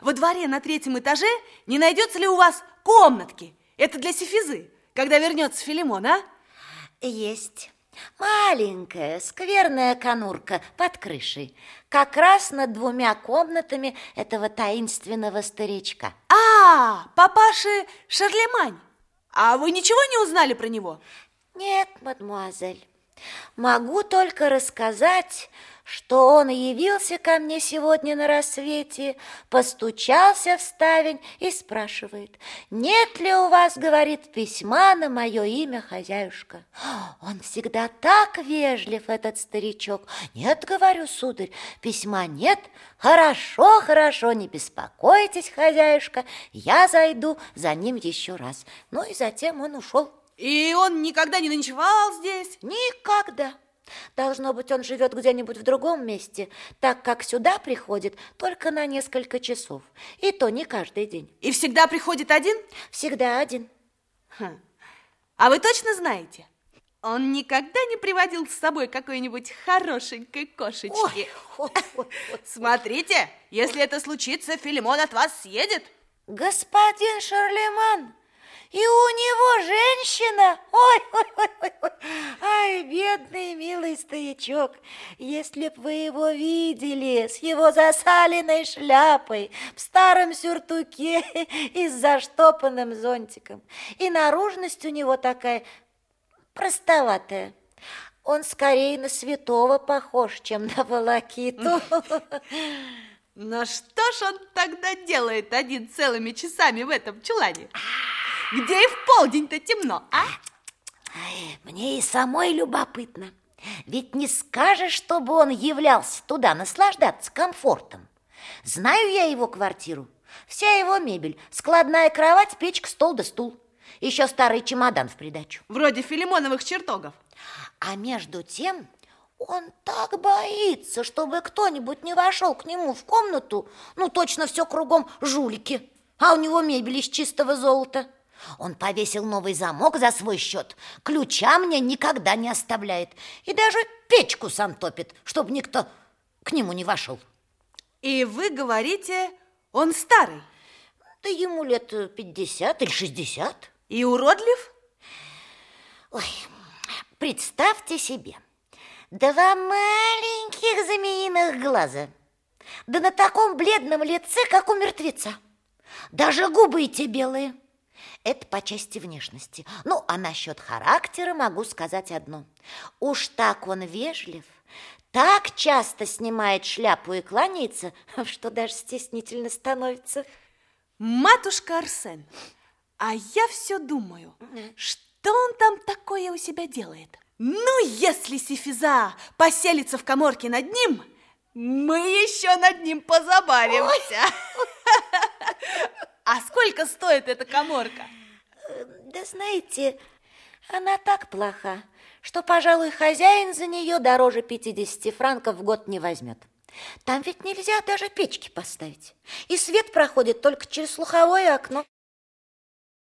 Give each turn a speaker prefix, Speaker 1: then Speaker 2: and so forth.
Speaker 1: во дворе на третьем этаже не найдется ли у вас комнатки? Это для Сефизы, когда вернется Филимон, а?
Speaker 2: Есть. Маленькая, скверная конурка под крышей, как раз над двумя комнатами этого таинственного старичка.
Speaker 1: А, папаши Шарлемань. А вы ничего не узнали про него?
Speaker 2: Нет, мадемуазель. Могу только рассказать, что он явился ко мне сегодня на рассвете, постучался в ставень и спрашивает, нет ли у вас, говорит, письма на мое имя, хозяюшка. Он всегда так вежлив, этот старичок. Нет, говорю, сударь, письма нет. Хорошо, хорошо, не беспокойтесь, хозяюшка, я зайду за ним еще раз. Ну и затем он ушел.
Speaker 1: И он никогда не ночевал здесь?
Speaker 2: Никогда. Должно быть, он живет где-нибудь в другом месте, так как сюда приходит только на несколько часов. И то не каждый день.
Speaker 1: И всегда приходит один?
Speaker 2: Всегда один.
Speaker 1: Хм. А вы точно знаете? Он никогда не приводил с собой какой-нибудь хорошенькой кошечки. Ой, ой, ой. Смотрите, если это случится, Филимон от вас съедет.
Speaker 2: Господин Шарлеман, и у него Ай, бедный, милый стоячок. Если б вы его видели с его засаленной шляпой, в старом сюртуке и с заштопанным зонтиком. И наружность у него такая простоватая. Он скорее на святого похож, чем на волокиту.
Speaker 1: Но что ж он тогда делает один целыми часами в этом чулане? Где и в полдень-то темно, а?
Speaker 2: Мне и самой любопытно. Ведь не скажешь, чтобы он являлся туда наслаждаться комфортом. Знаю я его квартиру. Вся его мебель, складная кровать, печка, стол да стул. Еще старый чемодан в придачу.
Speaker 1: Вроде филимоновых чертогов.
Speaker 2: А между тем он так боится, чтобы кто-нибудь не вошел к нему в комнату. Ну, точно все кругом жулики. А у него мебель из чистого золота. Он повесил новый замок за свой счет, ключа мне никогда не оставляет и даже печку сам топит, чтобы никто к нему не вошел.
Speaker 1: И вы говорите, он старый?
Speaker 2: Да ему лет пятьдесят или шестьдесят.
Speaker 1: И уродлив?
Speaker 2: Ой, представьте себе, два маленьких змеиных глаза, да на таком бледном лице, как у мертвеца. Даже губы эти белые – это по части внешности. Ну, а насчет характера могу сказать одно. Уж так он вежлив, так часто снимает шляпу и кланяется, что даже стеснительно становится.
Speaker 1: Матушка Арсен, а я все думаю, что он там такое у себя делает? Ну, если Сифиза поселится в коморке над ним, мы еще над ним позабавимся. А сколько стоит эта коморка?
Speaker 2: Да знаете, она так плоха, что, пожалуй, хозяин за нее дороже 50 франков в год не возьмет. Там ведь нельзя даже печки поставить. И свет проходит только через слуховое окно.